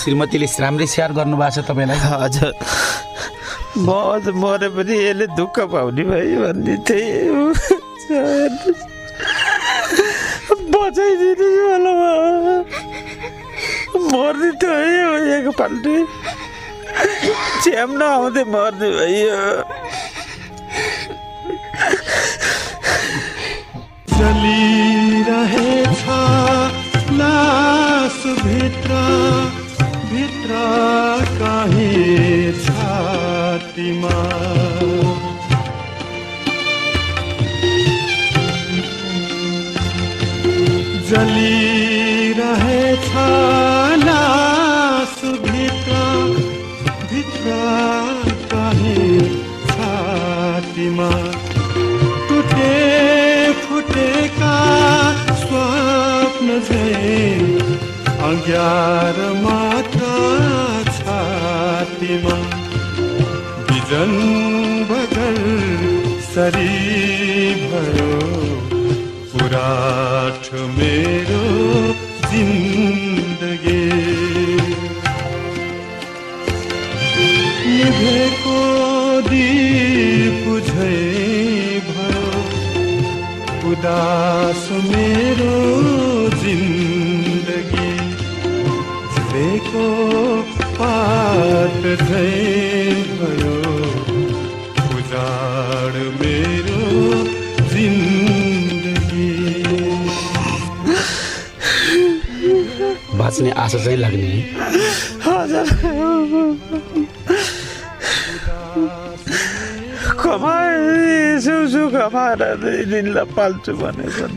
श्रीमतीले राम्रै स्याहार गर्नुभएको छ तपाईँलाई? हजुर। म मरे पनि यसले दुःख पाउने भयो भन्ने थिएँ। बचाइदिनु होला मर्ने थियो है हो एकपल्ट च्याम नआउँदै मर्ने भयो। चलिरहेछ लास भित्र कहीँ छातीमा। जलिरहेछ लास भित्र कहीँ छातीमा। टुटे फुटेका स्वप्न झै अज्ञार बगर सरी भयो पुराठ मेरो जिन्दगी। निभेको दीप झै भयो उदास मेरो जिन्दगी। झुलेको पात झै भयो बाँच्ने आशा चाहिँ लाग्ने पाल्छु भनेछन्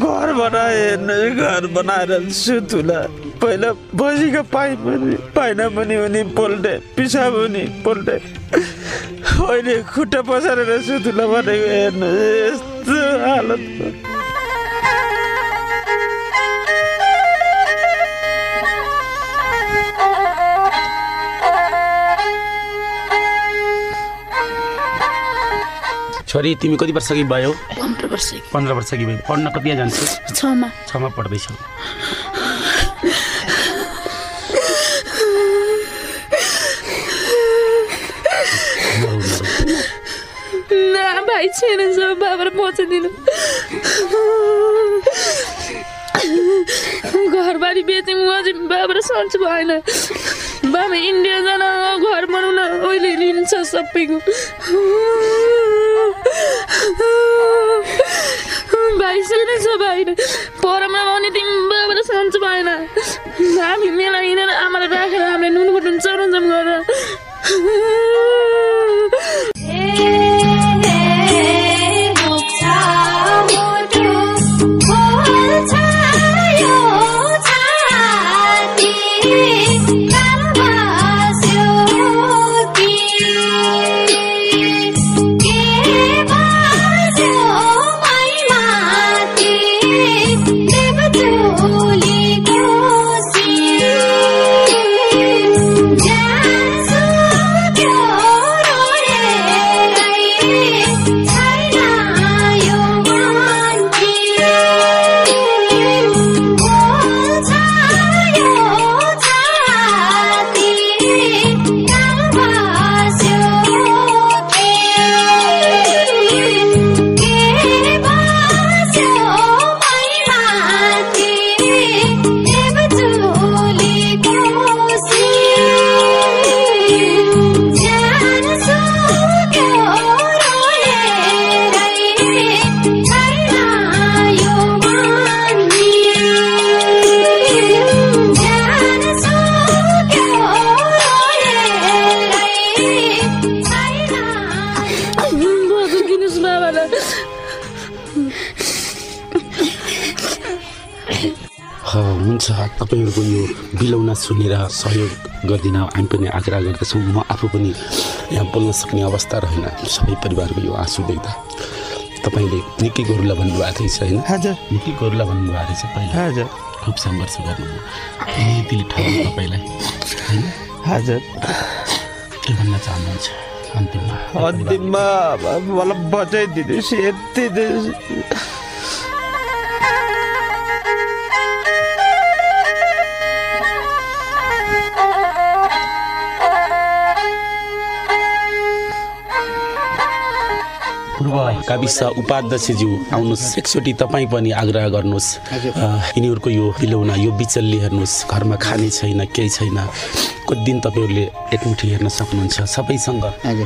घर बनाए घर बनाएर सुतुला पहिला बसीको पाइप पनि पाइन पनि उनी पोल्टे पिसाब पनि पोल्टे। अहिले खुट्टा पसारेर सुतुला भनेको हेर्नु यस्तो हालत। छोरी तिमी कति वर्ष कि भयो? पन्ध्र वर्ष पन्ध्र वर्ष कि भयो। पढ्न कति जान्छौ? छमा। छमा पढ्दैछौ। भाइ छैन सब बाबालाई पहुँचाइदिनु घरबारी बेच्यौँ अझै बाबालाई सन्चो भएन। बाबा इन्डिया जान घर बनाउन अहिले लिन्छ सबैको। भाइ छैन छ भाइ परमा भने तिमी बाबालाई सन्चो भएन हामी मेला हिँडेर आमालाई राखेर हामीले नुन बटुन चरन्जम गरेर तपाईँहरूको यो बिलौना सुनेर सहयोग गरिदिन हामी पनि आग्रह गर्दछौँ। म आफू पनि यहाँ बोल्न सक्ने अवस्था रहेन। सबै परिवारको यो आँसु देख्दा तपाईँले निकै गोरुला भन्नुभएको थिएछ होइन? हजुर। निकै गोरुला भन्नुभएको रहेछ पहिला। हजुर। खुब सङ्घर्ष गर्नुभयो यतिले ठाउँ तपाईँलाई। होइन? हजुर। के भन्न चाहनुहुन्छ? अन्तिममा। अन्तिममा मलाई बचाइदिनुहोस् यति गाविस उपाध्यक्षज्यू आउनुहोस्। एकचोटि तपाईँ पनि आग्रह गर्नुहोस्। यिनीहरूको यो बिलौना यो बिचल्ली हेर्नुहोस्। घरमा खाने छैन केही छैन। कति दिन तपाईँहरूले एकमुठी हेर्न सक्नुहुन्छ। सबैसँग।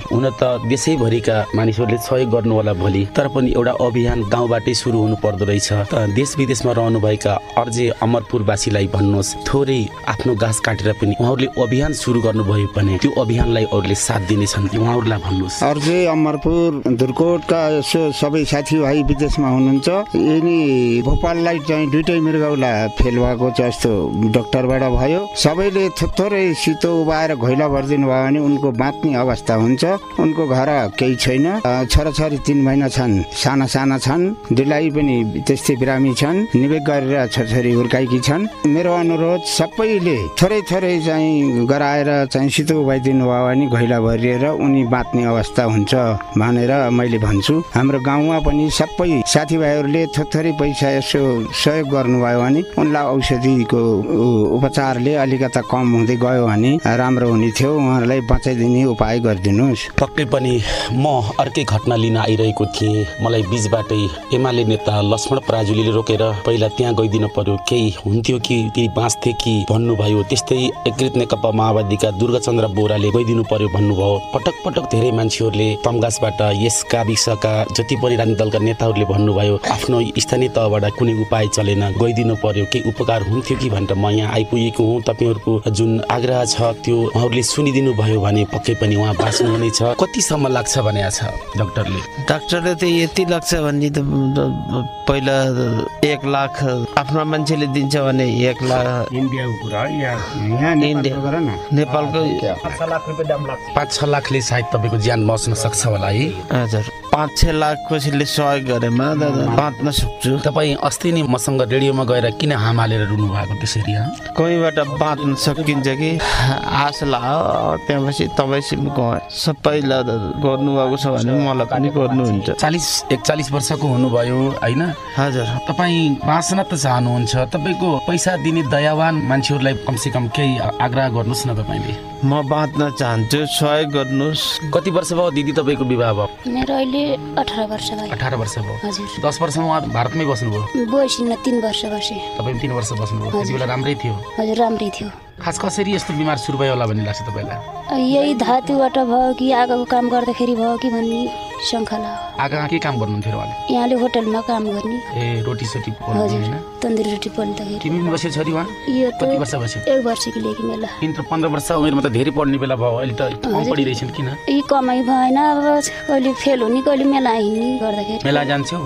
हुन त देशैभरिका मानिसहरूले सहयोग गर्नु होला भोलि तर पनि एउटा अभियान गाउँबाटै सुरु हुनु पर्दो रहेछ। देश विदेशमा रहनुभएका अर्जे अमरपुरवासीलाई भन्नुहोस् थोरै आफ्नो घाँस काटेर पनि उहाँहरूले अभियान सुरु गर्नुभयो भने त्यो अभियानलाई अरूले साथ दिनेछन्। उहाँहरूलाई भन्नुहोस्। अर्जे अमरपुर धुरकोटका सबै साथीभाइ विदेशमा हुनुहुन्छ। यिनी भोपाललाई चाहिँ दुइटै मृगौला फेल भएको यस्तो डक्टरबाट भयो। सबैले थोरै सितो उभाएर घैला भरिदिनु भयो भने उनको बाँच्ने अवस्था हुन्छ। उनको घर केही छैन। छोराछोरी तिन महिना छन्। साना साना छन्। दुलाई पनि त्यस्तै बिरामी छन्। निवेक गरेर छोरछोरी हुर्काएकी छन्। मेरो अनुरोध सबैले थोरै थोरै चाहिँ गराएर चाहिँ सितो उभाइदिनु भयो भने घैला भरिएर उनी बाँच्ने अवस्था हुन्छ भनेर मैले भन्छु। हाम्रो गाउँमा पनि सबै साथीभाइहरूले थोरै पैसा यसो सहयोग गर्नुभयो भने उनलाई औषधिको उपचारले अलिकता कम हुँदै गयो भने राम्रो हुने थियो। उहाँहरूलाई बचाइदिने उपाय गरिदिनुहोस्। पक्कै पनि म अर्कै घटना लिन आइरहेको थिएँ। मलाई बिचबाटै एमाले नेता लक्ष्मण पराजुलीले रोकेर पहिला त्यहाँ गइदिनु पर्यो। केही हुन्थ्यो कि केही बाँच्थे कि भन्नुभयो। त्यस्तै एकीकृत नेकपा माओवादीका दुर्गाचन्द्र बोराले गइदिनु पर्यो भन्नुभयो। पटक पटक धेरै मान्छेहरूले तमगासबाट यस गाविसका जति पनि राजनीतिक दलका नेताहरूले भन्नुभयो आफ्नो स्थानीय तहबाट कुनै उपाय चलेन गइदिनु पर्यो केही उपकार हुन्थ्यो कि भनेर म यहाँ आइपुगेको हुँ। तपाईँहरूको जुन आग्रह छ त्यो उहाँहरूले सुनिदिनु भयो भने पक्कै पनि उहाँ बाँच्नुहुनेछ कतिसम्म लाग्छ भने छ डक्टरले? डाक्टरले त यति लाग्छ भने त पहिला एक लाख आफ्नो मान्छेले दिन्छ भने एक लाख इन्डियाको कुरा यहाँ नेपालको पाँच छ लाखले सायद तपाईँको ज्यान बच्न सक्छ होला है। हजुर। पाँच छ लाख कसैले सहयोग गरेमा दादा बाँच्न सक्छु। तपाईँ अस्ति नै मसँग रेडियोमा गएर किन हाम हालेर रुनु भएको त्यसरी हँ? कोहीबाट बाँच्न सकिन्छ कि? आश लाग्यो त्यहाँपछि तपाईँसिम गएँ सबैलाई गर्नुभएको छ भने मलाई पनि गर्नुहुन्छ। चालिस एकचालिस वर्षको हुनुभयो होइन? हजुर। तपाईँ बाँच्न त चाहनुहुन्छ तपाईँको पैसा दिने दयावान मान्छेहरूलाई कमसेकम केही आग्रह गर्नुहोस् न तपाईँले। म बाँच्न चाहन्छु सहयोग गर्नुहोस्। कति वर्ष भयो दिदी तपाईँको विवाह भयो? मेरो अहिले अठार वर्ष भयो। अठार वर्ष भयो। हजुर। दस वर्षमा उहाँ भारतमै बस्नुभयो? बोइसिनमा तिन वर्ष बसेँ। तपाईँ तिन वर्ष बस्नुभयो। त्यति बेला राम्रै थियो। हजुर राम्रै थियो। खास कसरी यस्तो बिमार सुरु भयो होला भन्ने लाग्छ तपाईँलाई? यही धातुबाट भयो कि आगोको काम गर्दाखेरि भयो कि भन्ने शङ्का लाग्यो। आगा के काम गर्नुहुन्थ्यो उहाँले? यहाँले होटलमा काम गर्ने। ए रोटी सोटी हजुर तन्दुरी रोटी पोल्दाखेरि। पनि बस्यो छोरी उहाँ? यो कति वर्ष बस्यो एक वर्षको लागि मेला। तिन त पन्ध्र वर्ष उमेरमा त धेरै पढ्ने बेला भयो अहिले त कम। पढिरहेछन् किन? यी कमाइ भएन अब कहिले फेल हुने कहिले मेला हिँड्ने गर्दाखेरि। मेला जान्छौ?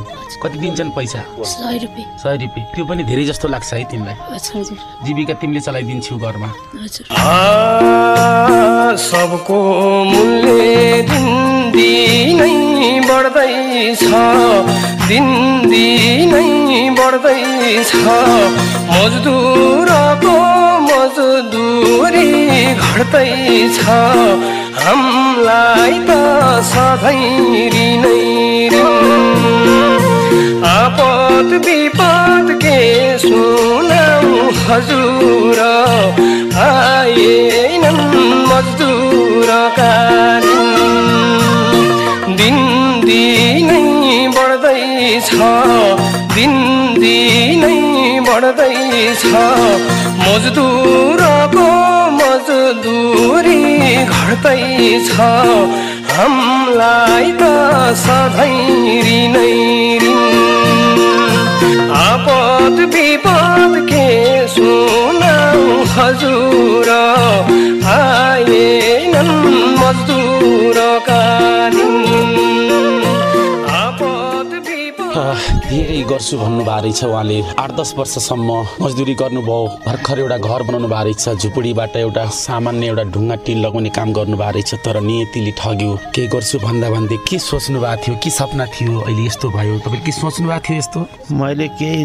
कति दिन्छन् पैसा? सय रुपियाँ। सय रुपियाँ। त्यो पनि धेरै जस्तो लाग्छ है तिमीलाई? जीविका तिमीले चलाइदिन्छौ घरमा। सबको मूल्य दिनदिनै बढ्दैछ। दिनदिनै बढ्दैछ। मजदुरको मजदुरी घट्दैछ। हामीलाई त सधैँ ऋण आपत विपद के सुनाऊ हजुर। दिन दिन दिनै बढ्दैछ दिन दिनै बढ्दैछ। मजदुरको मजदुरी घट्दैछ। हामीलाई त सधैँ ऋणै धेरै गर्छु भन्नुभएको रहेछ उहाँले। आठ दस वर्षसम्म मजदुरी गर्नुभयो भर्खर एउटा घर बनाउनु भएको रहेछ झुपडीबाट एउटा सामान्य एउटा ढुङ्गा टिन लगाउने काम गर्नुभएको रहेछ तर नियतिले ठग्यो। के गर्छु भन्दा भन्दै के सोच्नु भएको थियो के सपना थियो अहिले यस्तो भयो? तपाईँले के सोच्नु भएको थियो यस्तो? मैले केही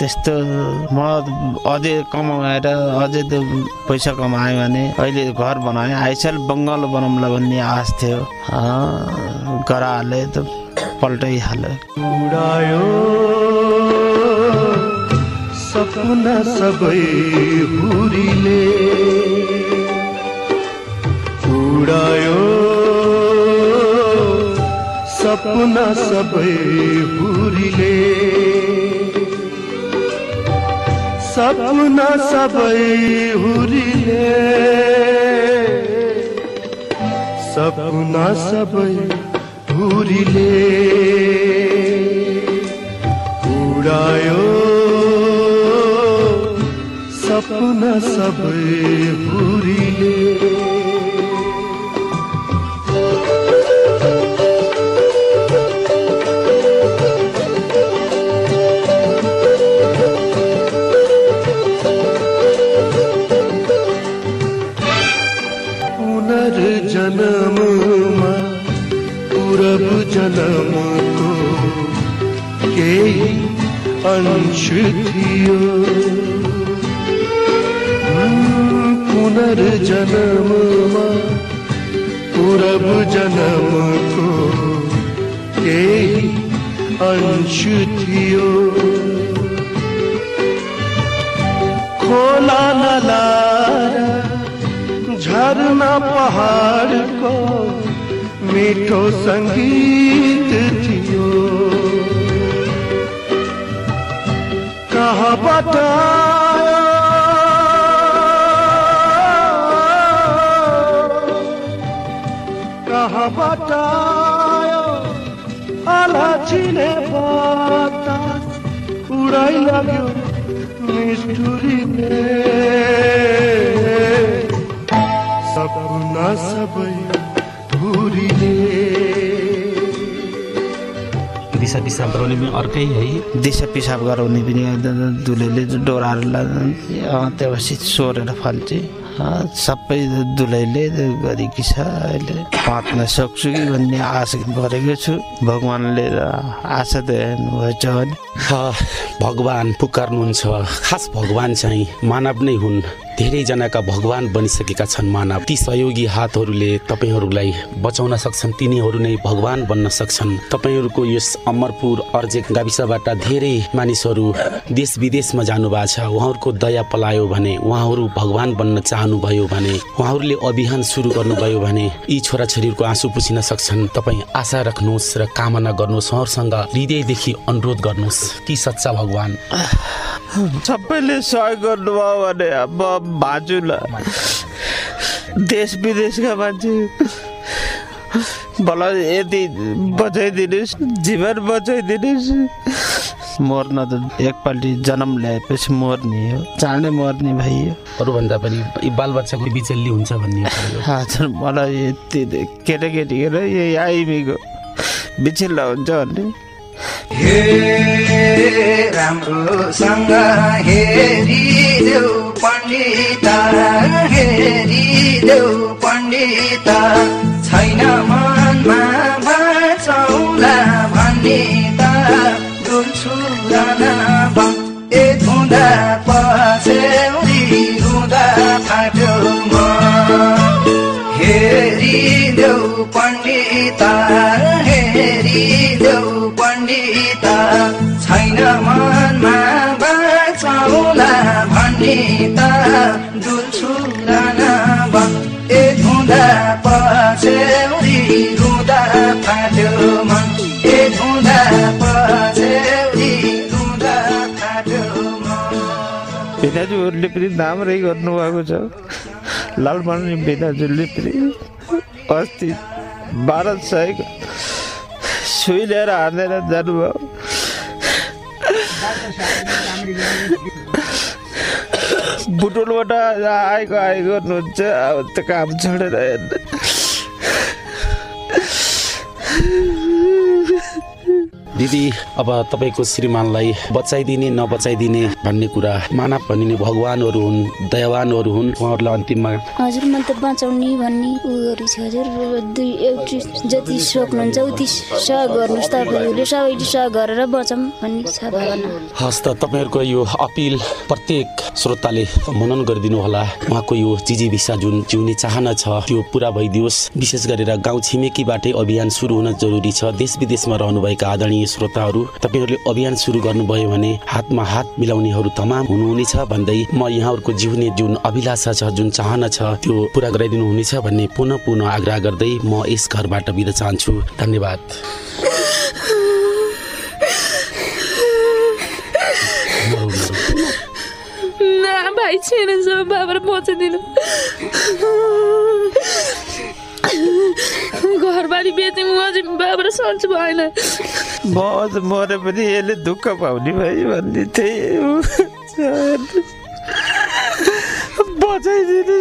त्यस्तो म अझै कमाएर अझै पैसा कमाएँ भने अहिले घर बनाएँ आइसाल बङ्गाल बनाउँला भन्ने आश थियो। गराले त उडायो सपना सबै हुरीले। उडायो सपना सबै हुरीले। सपना सबै हुरीले। सपना सबै हुरीले उडायो सपना सबै हुरीले जन्मको केही अंश थियो? पुनर्जन्ममा पूरब जन्मको केही अंश थियो? खोला नलारा झरना पहाडको मिठो सङ्गीत थियो कहाँबाट कहाँबाट आयो अलछिने बतास उडाइ लाग्यो निष्ठुरीले सपना सबै भुरीले दिशा पिसाब गराउने पनि अर्कै है। दिशा पिसाब गराउने पनि दुलैले डोराहरूलाई अँ, त्यसपछि सोरेर फाल्छ। सबै दुलैले गरेकी छ अहिले। बाँच्न सक्छु कि भन्ने आशा गरेको छु। भगवान्ले आशा दिनु भएछ भने। भगवान पुकार्नुहुन्छ। खास भगवान चाहिँ मानव नै हुन्। धेरैजनाका भगवान बनिसकेका छन् मानव। ती सहयोगी हातहरूले तपाईँहरूलाई बचाउन सक्छन्। तिनीहरू नै भगवान बन्न सक्छन्। तपाईँहरूको यस अमरपुर अर्जेक गाविसबाट धेरै मानिसहरू देश विदेशमा जानुभएको छ। उहाँहरूको दया पलायो भने उहाँहरू भगवान बन्न चाहनुभयो भने उहाँहरूले अभियान सुरु गर्नुभयो भने यी छोराछोरीहरूको आँसु पुछिन सक्छन्। तपाईँ आशा राख्नुहोस् र कामना गर्नुहोस्। उहाँहरूसँग हृदयदेखि अनुरोध गर्नुहोस् कि सच्चा भगवान। सबैले सहयोग गर्नुभयो भने अब भाजुलाई देश विदेशका मान्छे बल यति बचाइदिनुहोस् जीवन बचाइदिनुहोस्। मर्न त एकपल्ट जन्म ल्याएपछि मर्ने हो चाँडै मर्ने भइयो अरूभन्दा पनि बालबच्चाको बिचल्ली हुन्छ भन्ने हो। हजुर मलाई यति केटाकेटीको र यही आइमीको बिचिल्ला हुन्छ भन्ने। हे राम्रोसँग हेरिदेऊ पण्डित हेरिदेऊ पण्डित। छैन मनमा बाँचौला भन्ने त डुल्छु ए धुँदा रुँदा फाट्यो म। हेरिदेऊ पण्डित हेरिदेऊ पण्डित छैन मनमा बाँचौला भन्ने त डुल्छु ए धुँदा पछ्यौरी रुँदा फाट्यो मन। ए धुँदा पछ्यौरी रुँदा फाट्यो भिनाजुहरूले पनि राम्रै गर्नुभएको छ। लालमणि भिनाजुले पनि अस्ति बाह्र सयको सुई लिएर हानेर जानुभयो बुटोलबाट आएको आएको गर्नुहुन्छ अब त्यो काम छोडेर हेर्नु। दिदी अब तपाईँको श्रीमानलाई बचाइदिने नबचाइदिने भन्ने कुरा मानव भनिने भगवानहरू हुन् दयावानहरू हुन् उहाँहरूलाई अन्तिममा हजुर म त बचाउने भन्ने उयोहरू छ हजुर। दुई एउटी जति सक्नुहुन्छ उति सहयोग गर्नुहोस् तपाईँहरूले। सबैले सहयोग गरेर बचाउँ भन्ने छ भावना। हस् त तपाईँहरूको यो अपिल प्रत्येक श्रोताले मनन गरिदिनु होला। उहाँको यो चिजी भिसा जुन जिउने चाहना छ त्यो पुरा भइदियोस्। विशेष गरेर गाउँ छिमेकीबाटै अभियान सुरु हुन जरुरी छ। देश विदेशमा रहनुभएका आदरणीय श्रोताहरू तपाईँहरूले अभियान सुरु गर्नुभयो भने हातमा हात मिलाउनेहरू तमाम हुनुहुनेछ भन्दै म यहाँहरूको जिउने जुन अभिलाषा छ जुन चाहना छ त्यो पुरा गराइदिनु हुनेछ भन्ने पुनः पुनः आग्रह गर्दै म यस घरबाट बिदा चाहन्छु। धन्यवाद। घरबारी बेच्ने म अझै बाबा सन्चो भएन। म मरे पनि यसले दुःख पाउने भयो भन्ने थिएँ। बचाइदिनु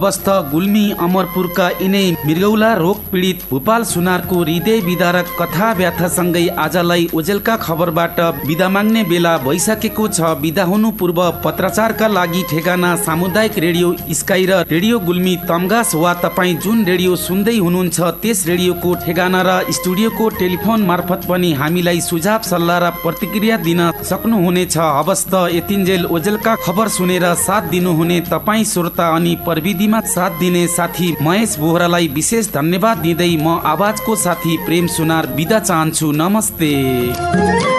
अवस्थ गुल्मी अमरपुरका यिनै मृगौला रोग पीडित भूपाल सुनारको हृदय विदारक कथा व्याथासँगै आजलाई ओजेलका खबरबाट बिदा माग्ने बेला भइसकेको छ। बिदा हुनु पूर्व पत्राचारका लागि ठेगाना सामुदायिक रेडियो स्काई र रेडियो गुल्मी तमगास वा तपाईँ जुन रेडियो सुन्दै हुनुहुन्छ त्यस रेडियोको ठेगाना र स्टुडियोको टेलिफोन मार्फत पनि हामीलाई सुझाव सल्लाह र प्रतिक्रिया दिन सक्नुहुनेछ। हवस्त यतिन्जेल ओजेलका खबर सुनेर साथ दिनुहुने तपाईँ श्रोता अनि साथ दिने साथी महेश बोहरालाई विशेष धन्यवाद दिँदै म आवाजको साथी प्रेम सुनार बिदा चाहन्छु। नमस्ते।